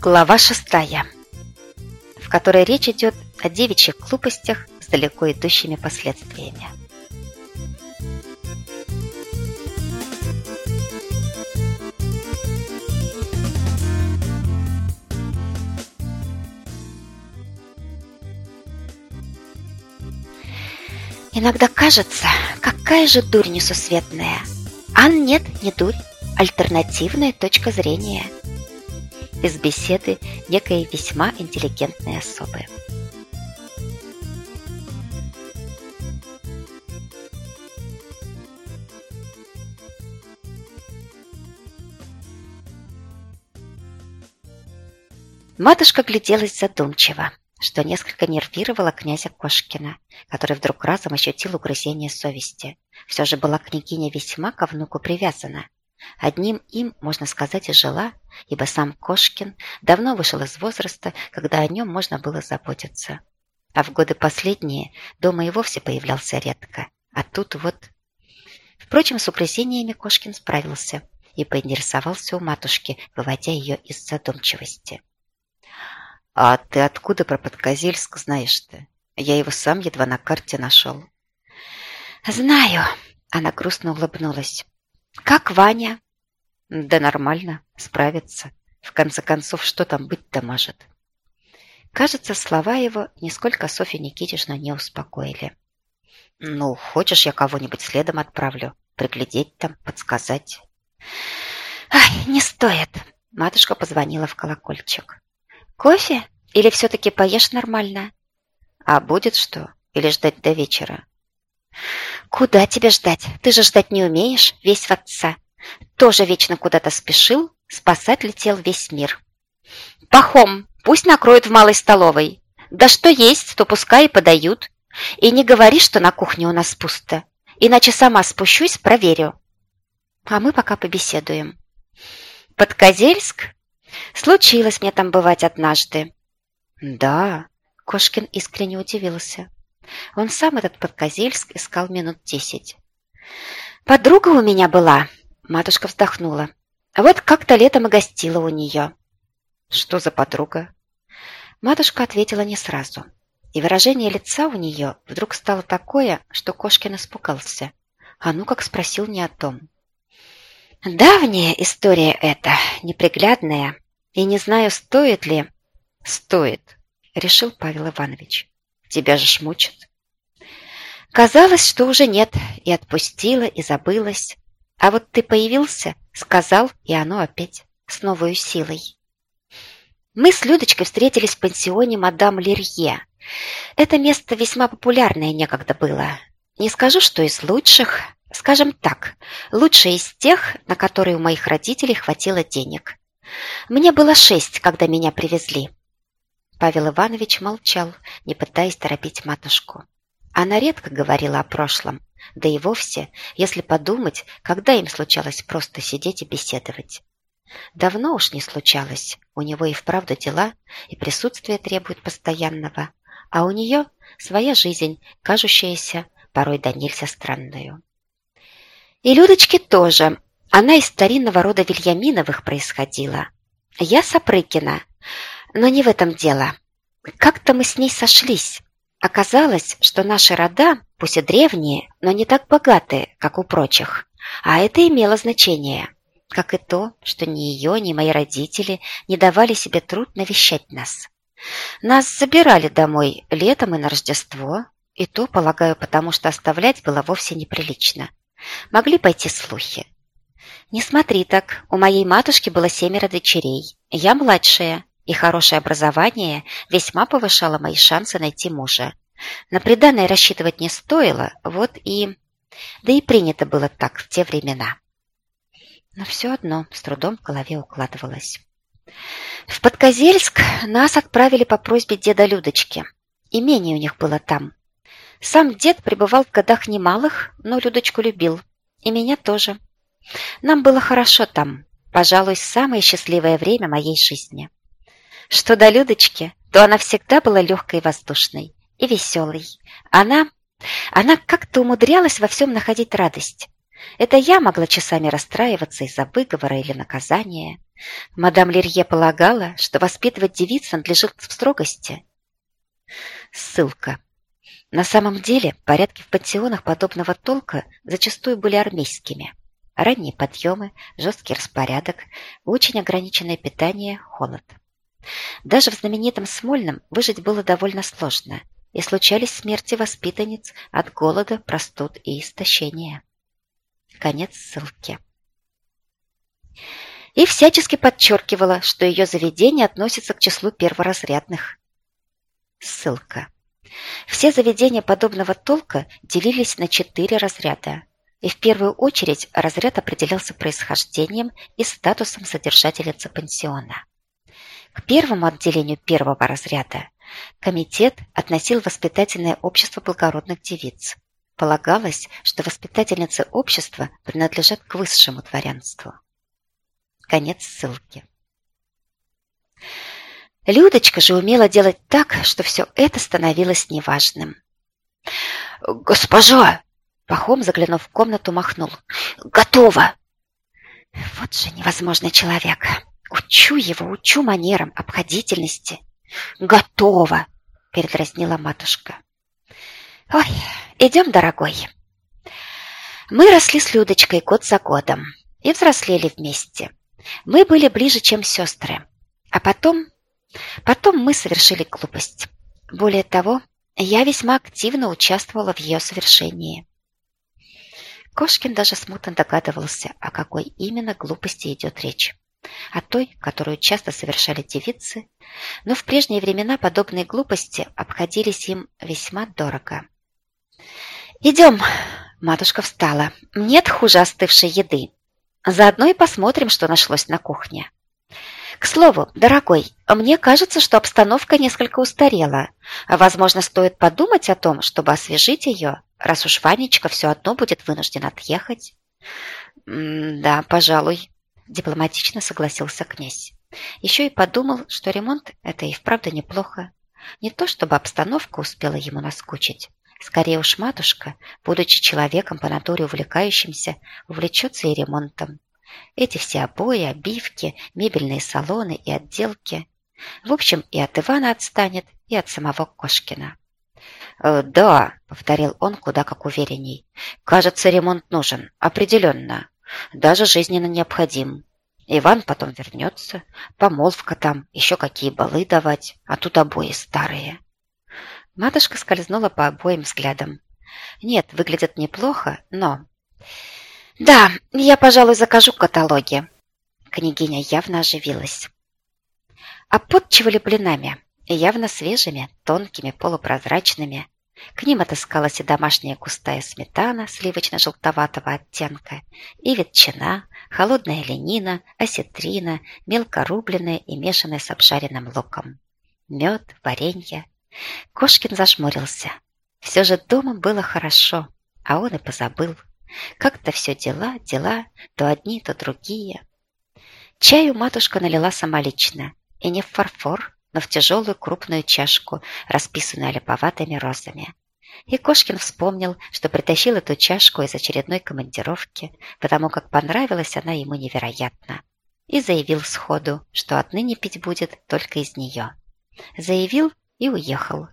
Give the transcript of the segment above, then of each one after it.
Глава шестая, в которой речь идет о девичьих глупостях с далеко идущими последствиями. Иногда кажется, какая же дурь несусветная. А нет, не дурь, альтернативная точка зрения. Из беседы некой весьма интеллигентной особы. Матушка гляделась задумчиво что несколько нервировало князя Кошкина, который вдруг разом ощутил угрызение совести. Все же была княгиня весьма ко внуку привязана. Одним им, можно сказать, и жила, ибо сам Кошкин давно вышел из возраста, когда о нем можно было заботиться. А в годы последние дома и вовсе появлялся редко. А тут вот... Впрочем, с угрызениями Кошкин справился и поинтересовался у матушки, выводя ее из задумчивости. «А ты откуда про Подкозельск знаешь-то? Я его сам едва на карте нашел». «Знаю», — она грустно улыбнулась. «Как Ваня?» «Да нормально, справится. В конце концов, что там быть-то может?» Кажется, слова его нисколько Софью Никитичну не успокоили. «Ну, хочешь, я кого-нибудь следом отправлю? Приглядеть там, подсказать?» «Ай, не стоит!» Матушка позвонила в колокольчик. Кофе? Или все-таки поешь нормально? А будет что? Или ждать до вечера? Куда тебе ждать? Ты же ждать не умеешь, весь в отца. Тоже вечно куда-то спешил, спасать летел весь мир. Пахом, пусть накроют в малой столовой. Да что есть, то пускай и подают. И не говори, что на кухне у нас пусто. Иначе сама спущусь, проверю. А мы пока побеседуем. Подкозельск Случилось мне там бывать однажды. Да, Кошкин искренне удивился. Он сам этот Подкозельск искал минут десять. Подруга у меня была, матушка вздохнула. Вот как-то летом и гостила у нее. Что за подруга? Матушка ответила не сразу. И выражение лица у нее вдруг стало такое, что Кошкин испугался. А ну как спросил не о том. Давняя история эта, неприглядная, и не знаю, стоит ли... Стоит, решил Павел Иванович. Тебя же шмучат. Казалось, что уже нет, и отпустила, и забылась. А вот ты появился, сказал, и оно опять с новой силой. Мы с Людочкой встретились в пансионе мадам Лерье. Это место весьма популярное некогда было. Не скажу, что из лучших, Скажем так, лучшая из тех, на которые у моих родителей хватило денег. Мне было шесть, когда меня привезли. Павел Иванович молчал, не пытаясь торопить матушку. Она редко говорила о прошлом, да и вовсе, если подумать, когда им случалось просто сидеть и беседовать. Давно уж не случалось, у него и вправду дела, и присутствие требует постоянного, а у нее своя жизнь, кажущаяся порой до нельзя странную. И Людочке тоже. Она из старинного рода Вильяминовых происходила. Я Сапрыкина. Но не в этом дело. Как-то мы с ней сошлись. Оказалось, что наши рода, пусть и древние, но не так богатые, как у прочих. А это имело значение. Как и то, что ни ее, ни мои родители не давали себе труд навещать нас. Нас забирали домой летом и на Рождество, и то, полагаю, потому что оставлять было вовсе неприлично. Могли пойти слухи. Не смотри так, у моей матушки было семеро дочерей. Я младшая, и хорошее образование весьма повышало мои шансы найти мужа. На приданное рассчитывать не стоило, вот и... Да и принято было так в те времена. Но все одно с трудом в голове укладывалось. В Подкозельск нас отправили по просьбе деда Людочки. Имение у них было там. Сам дед пребывал в годах немалых, но Людочку любил. И меня тоже. Нам было хорошо там. Пожалуй, самое счастливое время моей жизни. Что до Людочки, то она всегда была легкой и воздушной, и веселой. Она... Она как-то умудрялась во всем находить радость. Это я могла часами расстраиваться из-за выговора или наказания. Мадам Лерье полагала, что воспитывать девиц надлежит в строгости. Ссылка. На самом деле порядки в пансионах подобного толка зачастую были армейскими. Ранние подъемы, жесткий распорядок, очень ограниченное питание, холод. Даже в знаменитом Смольном выжить было довольно сложно, и случались смерти воспитанниц от голода, простуд и истощения. Конец ссылки. И всячески подчеркивала, что ее заведение относится к числу перворазрядных. Ссылка. Все заведения подобного толка делились на четыре разряда. И в первую очередь разряд определялся происхождением и статусом содержательницы пансиона. К первому отделению первого разряда комитет относил воспитательное общество благородных девиц. Полагалось, что воспитательницы общества принадлежат к высшему дворянству. Конец ссылки. Людочка же умела делать так, что все это становилось неважным. «Госпожа!» Пахом, заглянув в комнату, махнул. «Готово!» Вот же невозможный человек. Учу его, учу манерам, обходительности. «Готово!» — передразнила матушка. «Ой, идем, дорогой!» Мы росли с Людочкой год за годом и взрослели вместе. Мы были ближе, чем сестры. А потом... Потом мы совершили глупость. Более того, я весьма активно участвовала в ее совершении. Кошкин даже смутно догадывался, о какой именно глупости идет речь о той, которую часто совершали девицы, но в прежние времена подобные глупости обходились им весьма дорого. «Идем!» – матушка встала. «Нет хуже остывшей еды. Заодно и посмотрим, что нашлось на кухне». «К слову, дорогой, мне кажется, что обстановка несколько устарела. Возможно, стоит подумать о том, чтобы освежить ее, раз уж Ванечка все одно будет вынужден отъехать». «Да, пожалуй», дипломатично согласился князь. Еще и подумал, что ремонт – это и вправду неплохо. Не то, чтобы обстановка успела ему наскучить. Скорее уж матушка, будучи человеком по натуре увлекающимся, увлечется и ремонтом. Эти все обои, обивки, мебельные салоны и отделки. В общем, и от Ивана отстанет, и от самого Кошкина. «Э, «Да», — повторил он куда как уверенней, — «кажется, ремонт нужен, определенно даже жизненно необходим. Иван потом вернется, помолвка там, еще какие балы давать, а тут обои старые. Матушка скользнула по обоим взглядам. Нет, выглядят неплохо, но... Да, я, пожалуй, закажу каталоги. Княгиня явно оживилась. Подчивали блинами, явно свежими, тонкими, полупрозрачными. К ним отыскалась и домашняя густая сметана сливочно-желтоватого оттенка, и ветчина, холодная ленина, осетрина, мелко рубленная и мешанная с обжаренным луком. Мед, варенье. Кошкин зажмурился. Все же дома было хорошо, а он и позабыл. Как-то все дела, дела, то одни, то другие. Чаю матушка налила самолично, и не в фарфор, но в тяжелую крупную чашку, расписанную липоватыми розами. И Кошкин вспомнил, что притащил эту чашку из очередной командировки, потому как понравилась она ему невероятно. И заявил сходу, что отныне пить будет только из нее. Заявил и уехал.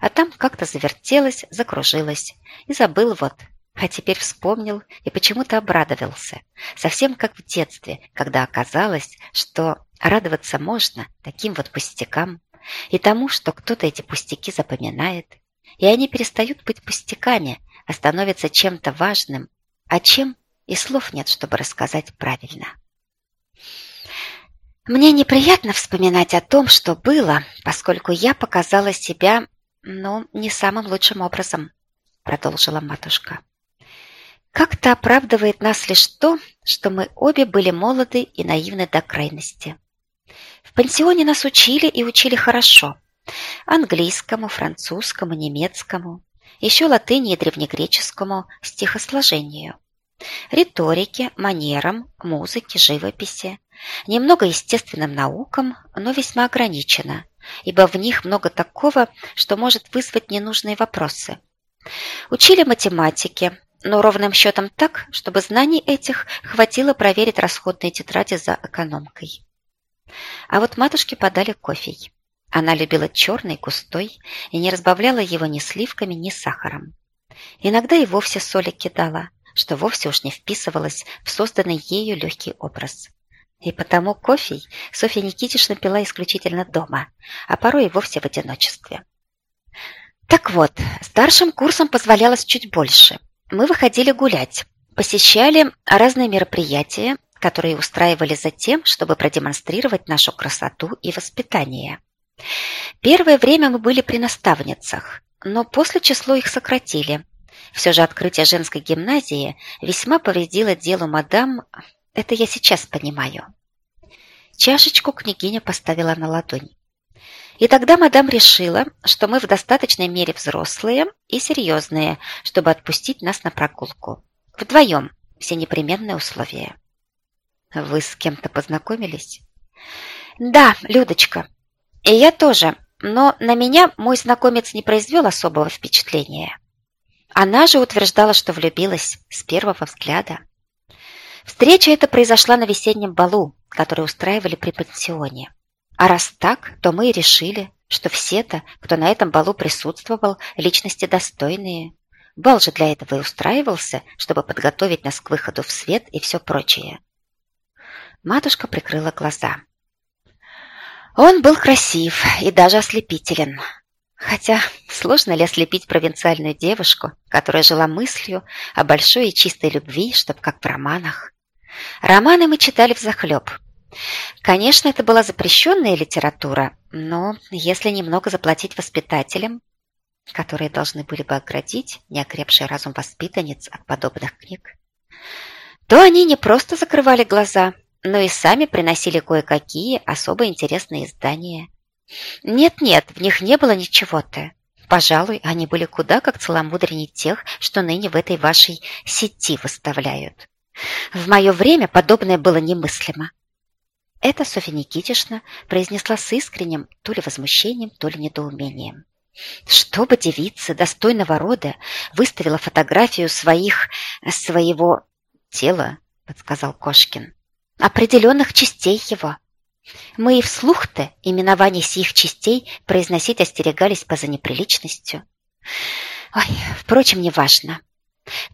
А там как-то завертелось, закружилось. И забыл вот. А теперь вспомнил и почему-то обрадовался. Совсем как в детстве, когда оказалось, что радоваться можно таким вот пустякам и тому, что кто-то эти пустяки запоминает и они перестают быть пустяками, а становятся чем-то важным, а чем и слов нет, чтобы рассказать правильно. Мне неприятно вспоминать о том, что было, поскольку я показала себя, ну, не самым лучшим образом, продолжила матушка. Как-то оправдывает нас лишь то, что мы обе были молоды и наивны до крайности. В пансионе нас учили и учили хорошо – английскому, французскому, немецкому, еще латыни и древнегреческому стихосложению, риторике, манерам, музыке, живописи, немного естественным наукам, но весьма ограничено, ибо в них много такого, что может вызвать ненужные вопросы. Учили математике, но ровным счетом так, чтобы знаний этих хватило проверить расходные тетради за экономкой. А вот матушке подали кофе. Она любила черный, густой, и не разбавляла его ни сливками, ни сахаром. Иногда и вовсе соли кидала, что вовсе уж не вписывалось в созданный ею легкий образ. И потому кофе Софья Никитична пила исключительно дома, а порой и вовсе в одиночестве. Так вот, старшим курсом позволялось чуть больше. Мы выходили гулять, посещали разные мероприятия, которые устраивали за тем, чтобы продемонстрировать нашу красоту и воспитание. Первое время мы были при наставницах, но после число их сократили. Все же открытие женской гимназии весьма повредило делу мадам, это я сейчас понимаю. Чашечку княгиня поставила на ладонь. И тогда мадам решила, что мы в достаточной мере взрослые и серьезные, чтобы отпустить нас на прогулку. Вдвоем, все непременные условия. Вы с кем-то познакомились? Да, Людочка. И я тоже, но на меня мой знакомец не произвел особого впечатления. Она же утверждала, что влюбилась с первого взгляда. Встреча эта произошла на весеннем балу, который устраивали при пансионе. А раз так, то мы и решили, что все-то, кто на этом балу присутствовал, личности достойные. Бал же для этого и устраивался, чтобы подготовить нас к выходу в свет и все прочее. Матушка прикрыла глаза. Он был красив и даже ослепителен. Хотя сложно ли ослепить провинциальную девушку, которая жила мыслью о большой и чистой любви, чтоб как в романах. Романы мы читали взахлеб, Конечно, это была запрещенная литература, но если немного заплатить воспитателям, которые должны были бы оградить неокрепший разум воспитанниц от подобных книг, то они не просто закрывали глаза, но и сами приносили кое-какие особо интересные издания. Нет-нет, в них не было ничего-то. Пожалуй, они были куда как целомудреннее тех, что ныне в этой вашей сети выставляют. В мое время подобное было немыслимо. Это Софья Никитишна произнесла с искренним то ли возмущением, то ли недоумением. Чтобы девица достойного рода выставила фотографию своих... своего тела, подсказал Кошкин, определенных частей его. Мы и вслух-то именование сих частей произносить остерегались по за неприличностью. Ой, впрочем, неважно.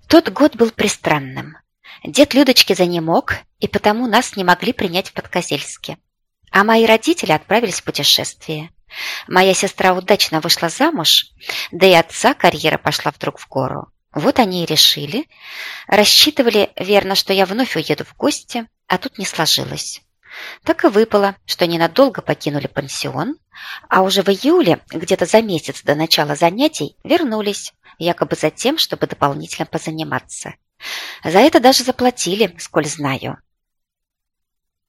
Тот год был пристранным. Дед Людочки за ним мог, и потому нас не могли принять в Подкозельске. А мои родители отправились в путешествие. Моя сестра удачно вышла замуж, да и отца карьера пошла вдруг в гору. Вот они и решили. Рассчитывали, верно, что я вновь уеду в гости, а тут не сложилось. Так и выпало, что ненадолго покинули пансион, а уже в июле, где-то за месяц до начала занятий, вернулись, якобы за тем, чтобы дополнительно позаниматься. За это даже заплатили, сколь знаю.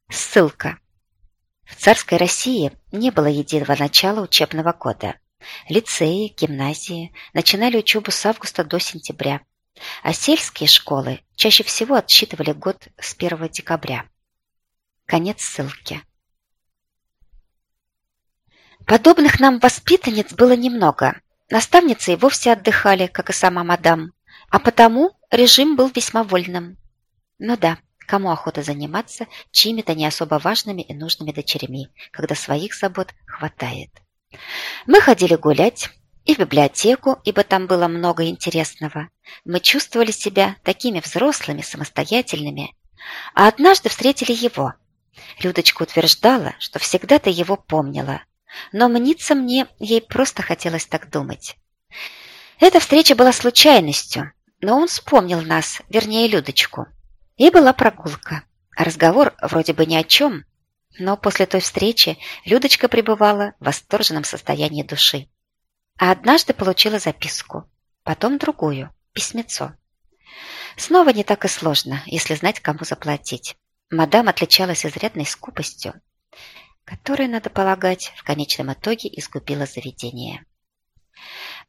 Ссылка. В царской России не было единого начала учебного года. Лицеи, гимназии начинали учебу с августа до сентября, а сельские школы чаще всего отсчитывали год с 1 декабря. Конец ссылки. Подобных нам воспитанниц было немного. Наставницы и вовсе отдыхали, как и сама мадам, а потому режим был весьма вольным. Ну да, кому охота заниматься чьими-то не особо важными и нужными дочерями, когда своих забот хватает. Мы ходили гулять и в библиотеку, ибо там было много интересного. Мы чувствовали себя такими взрослыми, самостоятельными. А однажды встретили его. Людочка утверждала, что всегда-то его помнила. Но мнится мне, ей просто хотелось так думать. Эта встреча была случайностью, но он вспомнил нас, вернее, Людочку. И была прогулка. Разговор вроде бы ни о чем, но после той встречи Людочка пребывала в восторженном состоянии души. А однажды получила записку, потом другую, письмецо. Снова не так и сложно, если знать, кому заплатить. Мадам отличалась изрядной скупостью, которая, надо полагать, в конечном итоге искупила заведение.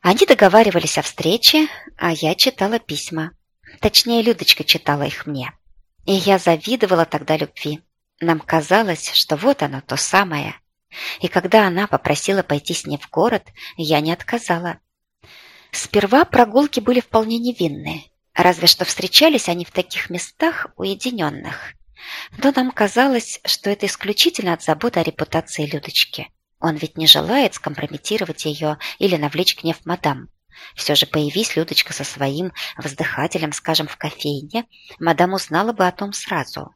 Они договаривались о встрече, а я читала письма. Точнее, Людочка читала их мне. И я завидовала тогда любви. Нам казалось, что вот оно, то самое. И когда она попросила пойти с ней в город, я не отказала. Сперва прогулки были вполне невинные. Разве что встречались они в таких местах уединенных. Но нам казалось, что это исключительно от заботы о репутации Людочки. Он ведь не желает скомпрометировать ее или навлечь гнев мадам. Все же появись Людочка со своим воздыхателем, скажем, в кофейне, мадам узнала бы о том сразу.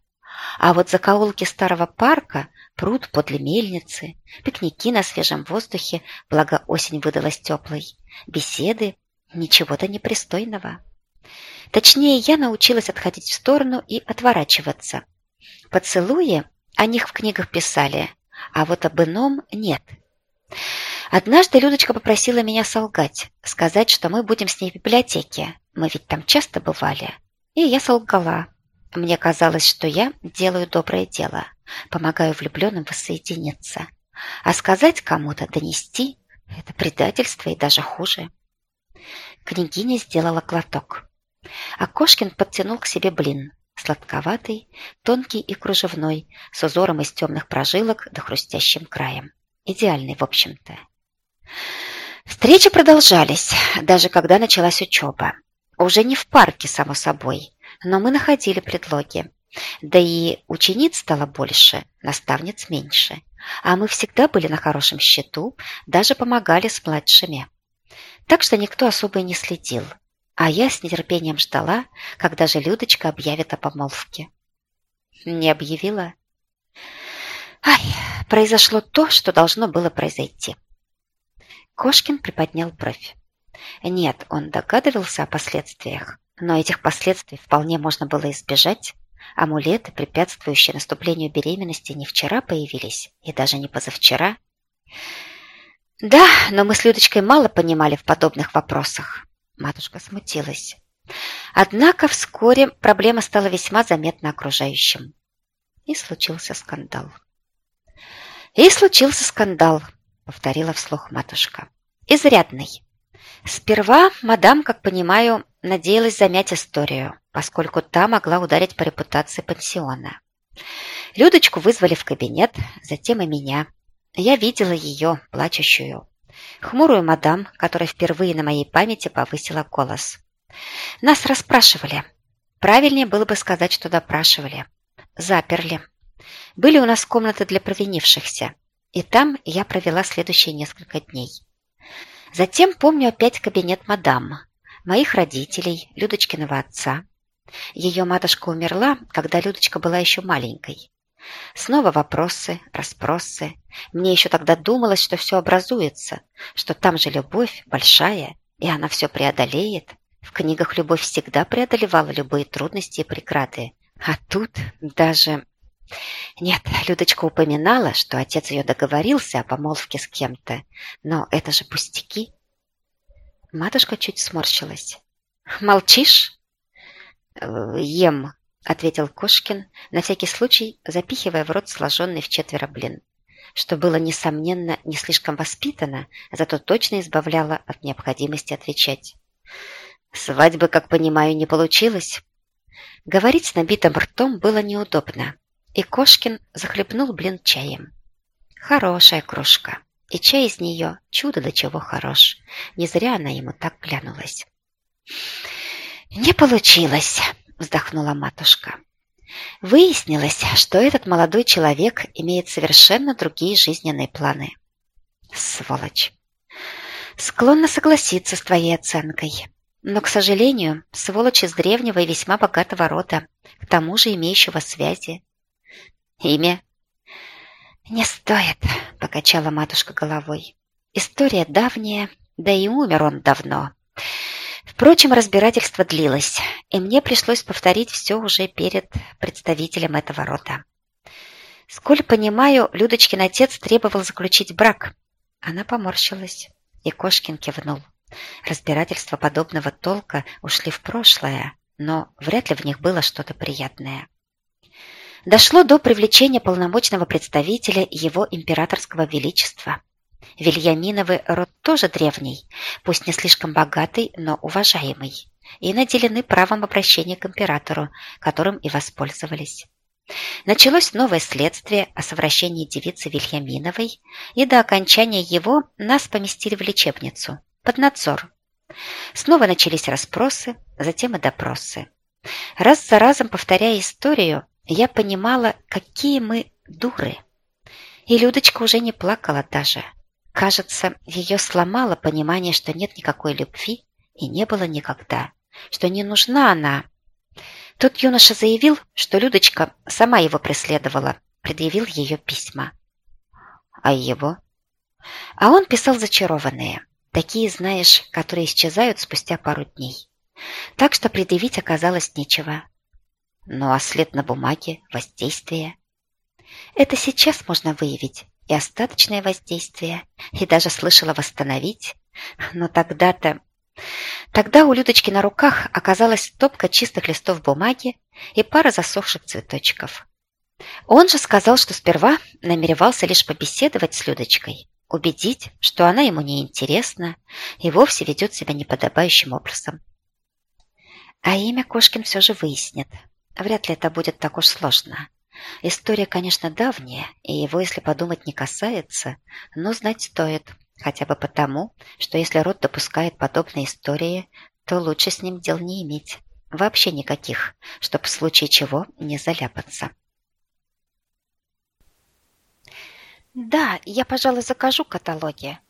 А вот закоулки старого парка, пруд подле мельницы, пикники на свежем воздухе, благо осень выдалась теплой, беседы, ничего-то непристойного. Точнее, я научилась отходить в сторону и отворачиваться. Поцелуи, о них в книгах писали, а вот об ином нет. Однажды Людочка попросила меня солгать, сказать, что мы будем с ней в библиотеке. Мы ведь там часто бывали. И я солгала. Мне казалось, что я делаю доброе дело, помогаю влюбленным воссоединиться. А сказать кому-то, донести – это предательство и даже хуже. Княгиня сделала глоток. А Кошкин подтянул к себе блин. Сладковатый, тонкий и кружевной, с узором из темных прожилок да хрустящим краем. Идеальный, в общем-то. Встречи продолжались, даже когда началась учеба. Уже не в парке, само собой, но мы находили предлоги. Да и учениц стало больше, наставниц меньше. А мы всегда были на хорошем счету, даже помогали с младшими. Так что никто особо и не следил. А я с нетерпением ждала, когда же Людочка объявит о помолвке. Не объявила. Ай, произошло то, что должно было произойти. Кошкин приподнял бровь. Нет, он догадывался о последствиях, но этих последствий вполне можно было избежать. Амулеты, препятствующие наступлению беременности, не вчера появились, и даже не позавчера. Да, но мы с Людочкой мало понимали в подобных вопросах. Матушка смутилась. Однако вскоре проблема стала весьма заметна окружающим. И случился скандал. «И случился скандал», — повторила вслух матушка. «Изрядный. Сперва мадам, как понимаю, надеялась замять историю, поскольку та могла ударить по репутации пансиона. Людочку вызвали в кабинет, затем и меня. Я видела ее, плачущую хмурую мадам, которая впервые на моей памяти повысила голос. Нас расспрашивали. Правильнее было бы сказать, что допрашивали. Заперли. Были у нас комнаты для провинившихся, и там я провела следующие несколько дней. Затем помню опять кабинет мадам, моих родителей, Людочкиного отца. Ее матушка умерла, когда Людочка была еще маленькой. Снова вопросы, расспросы. Мне еще тогда думалось, что все образуется, что там же любовь большая, и она все преодолеет. В книгах любовь всегда преодолевала любые трудности и преграды. А тут даже... Нет, Людочка упоминала, что отец ее договорился о помолвке с кем-то, но это же пустяки. Матушка чуть сморщилась. «Молчишь?» «Ем», ответил Кошкин, на всякий случай запихивая в рот сложенный в четверо блин, что было, несомненно, не слишком воспитано, зато точно избавляло от необходимости отвечать. «Свадьбы, как понимаю, не получилось?» Говорить с набитым ртом было неудобно, и Кошкин захлебнул блин чаем. Хорошая кружка, и чай из нее чудо до чего хорош. Не зря она ему так глянулась. «Не получилось!» вздохнула матушка. Выяснилось, что этот молодой человек имеет совершенно другие жизненные планы. Сволочь. Склонна согласиться с твоей оценкой. Но, к сожалению, сволочь из древнего и весьма богатого рода, к тому же имеющего связи. Имя? Не стоит, покачала матушка головой. История давняя, да и умер он давно. Впрочем, разбирательство длилось, и мне пришлось повторить все уже перед представителем этого рода. Сколь понимаю, Людочкин отец требовал заключить брак. Она поморщилась, и Кошкин кивнул. Разбирательства подобного толка ушли в прошлое, но вряд ли в них было что-то приятное. Дошло до привлечения полномочного представителя его императорского величества. Вильяминовый род тоже древний, пусть не слишком богатый, но уважаемый, и наделены правом обращения к императору, которым и воспользовались. Началось новое следствие о совращении девицы Вильяминовой, и до окончания его нас поместили в лечебницу, под надзор. Снова начались расспросы, затем и допросы. Раз за разом повторяя историю, я понимала, какие мы дуры. И Людочка уже не плакала даже. Кажется, ее сломало понимание, что нет никакой любви и не было никогда, что не нужна она. Тут юноша заявил, что Людочка сама его преследовала, предъявил ее письма. А его? А он писал зачарованные, такие, знаешь, которые исчезают спустя пару дней. Так что предъявить оказалось нечего. Ну а след на бумаге, воздействие? Это сейчас можно выявить, и остаточное воздействие, и даже слышала восстановить. Но тогда-то... Тогда у Людочки на руках оказалась топка чистых листов бумаги и пара засохших цветочков. Он же сказал, что сперва намеревался лишь побеседовать с Людочкой, убедить, что она ему не интересна и вовсе ведет себя неподобающим образом. А имя Кошкин все же выяснит. Вряд ли это будет так уж сложно. История, конечно, давняя, и его, если подумать, не касается, но знать стоит, хотя бы потому, что если род допускает подобные истории, то лучше с ним дел не иметь. Вообще никаких, чтобы в случае чего не заляпаться. Да, я, пожалуй, закажу каталоги.